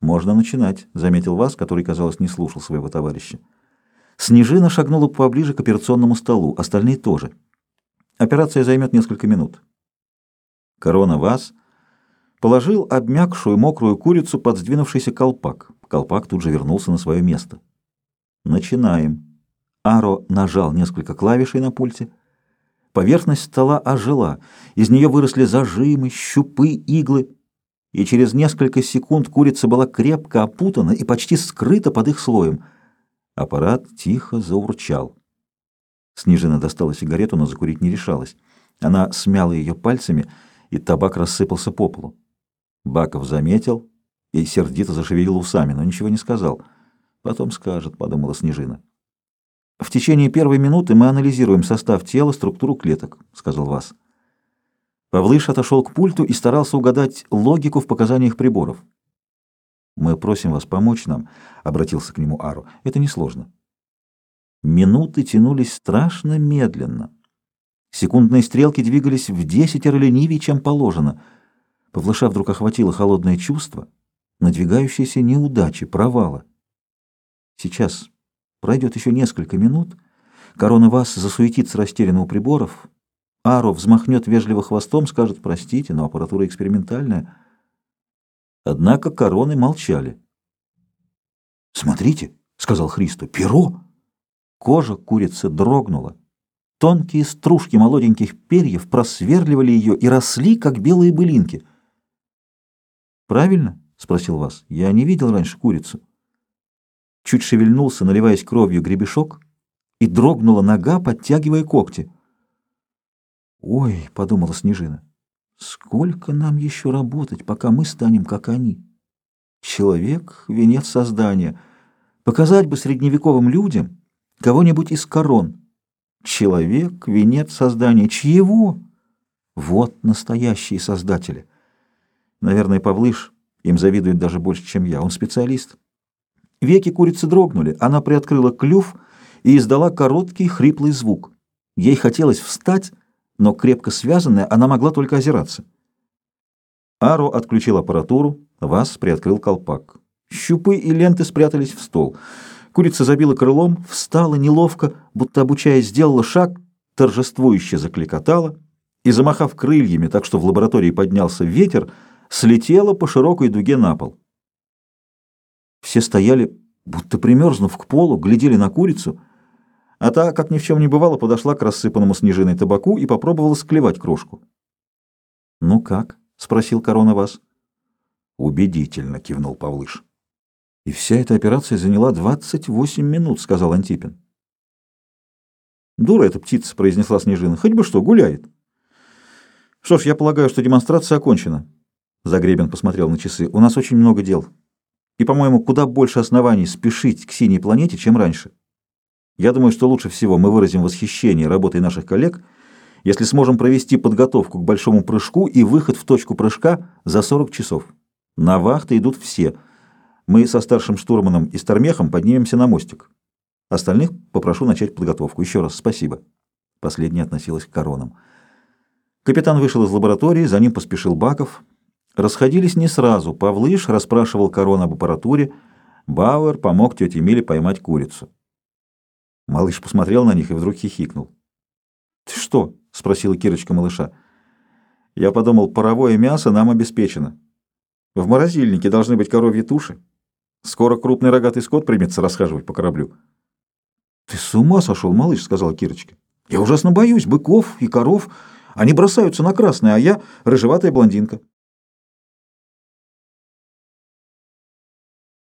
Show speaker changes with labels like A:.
A: «Можно начинать», — заметил Вас, который, казалось, не слушал своего товарища. Снежина шагнула поближе к операционному столу, остальные тоже. Операция займет несколько минут. Корона Вас положил обмякшую мокрую курицу под сдвинувшийся колпак. Колпак тут же вернулся на свое место. «Начинаем». Аро нажал несколько клавишей на пульте. Поверхность стола ожила. Из нее выросли зажимы, щупы, иглы и через несколько секунд курица была крепко опутана и почти скрыта под их слоем. Аппарат тихо заурчал. Снежина достала сигарету, но закурить не решалась. Она смяла ее пальцами, и табак рассыпался по полу. Баков заметил и сердито зашевелил усами, но ничего не сказал. «Потом скажет», — подумала Снежина. «В течение первой минуты мы анализируем состав тела, структуру клеток», — сказал Вас. Павлыш отошел к пульту и старался угадать логику в показаниях приборов. «Мы просим вас помочь нам», — обратился к нему Ару. «Это несложно». Минуты тянулись страшно медленно. Секундные стрелки двигались в десятеро ленивее, чем положено. Павлыша вдруг охватило холодное чувство, надвигающееся неудачи, провала. Сейчас пройдет еще несколько минут, корона вас засуетится растерянно у приборов, Аро взмахнет вежливо хвостом, скажет «простите, но аппаратура экспериментальная». Однако короны молчали. «Смотрите», — сказал Христу, — «перо!» Кожа курицы дрогнула. Тонкие стружки молоденьких перьев просверливали ее и росли, как белые былинки. «Правильно?» — спросил вас. «Я не видел раньше курицу». Чуть шевельнулся, наливаясь кровью гребешок, и дрогнула нога, подтягивая когти. «Ой», — подумала Снежина, — «сколько нам еще работать, пока мы станем, как они? Человек — венец создания. Показать бы средневековым людям кого-нибудь из корон. Человек — венец создания. Чьего? Вот настоящие создатели. Наверное, Павлыш им завидует даже больше, чем я. Он специалист». Веки курицы дрогнули, она приоткрыла клюв и издала короткий хриплый звук. Ей хотелось встать, но крепко связанная, она могла только озираться. Аро отключил аппаратуру, Вас приоткрыл колпак. Щупы и ленты спрятались в стол. Курица забила крылом, встала неловко, будто обучаясь, сделала шаг, торжествующе закликотала и, замахав крыльями, так что в лаборатории поднялся ветер, слетела по широкой дуге на пол. Все стояли, будто примерзнув к полу, глядели на курицу — а та, как ни в чем не бывало, подошла к рассыпанному снежиной табаку и попробовала склевать крошку. «Ну как?» — спросил Корона вас. «Убедительно», — кивнул Павлыш. «И вся эта операция заняла 28 минут», — сказал Антипин. «Дура эта птица», — произнесла Снежина. «Хоть бы что, гуляет». «Что ж, я полагаю, что демонстрация окончена». Загребин посмотрел на часы. «У нас очень много дел. И, по-моему, куда больше оснований спешить к синей планете, чем раньше». Я думаю, что лучше всего мы выразим восхищение работой наших коллег, если сможем провести подготовку к большому прыжку и выход в точку прыжка за 40 часов. На вахты идут все. Мы со старшим штурманом и Стармехом поднимемся на мостик. Остальных попрошу начать подготовку. Еще раз спасибо. Последняя относилась к коронам. Капитан вышел из лаборатории, за ним поспешил Баков. Расходились не сразу. Павлыш расспрашивал корон об аппаратуре. Бауэр помог тете Миле поймать курицу. Малыш посмотрел на них и вдруг хихикнул. «Ты что?» — спросила Кирочка малыша. «Я подумал, паровое мясо нам обеспечено. В морозильнике должны быть коровьи туши. Скоро крупный рогатый скот примется расхаживать по кораблю». «Ты с ума сошел, малыш?» — сказала Кирочка. «Я ужасно боюсь быков и коров. Они бросаются на красное, а я рыжеватая блондинка».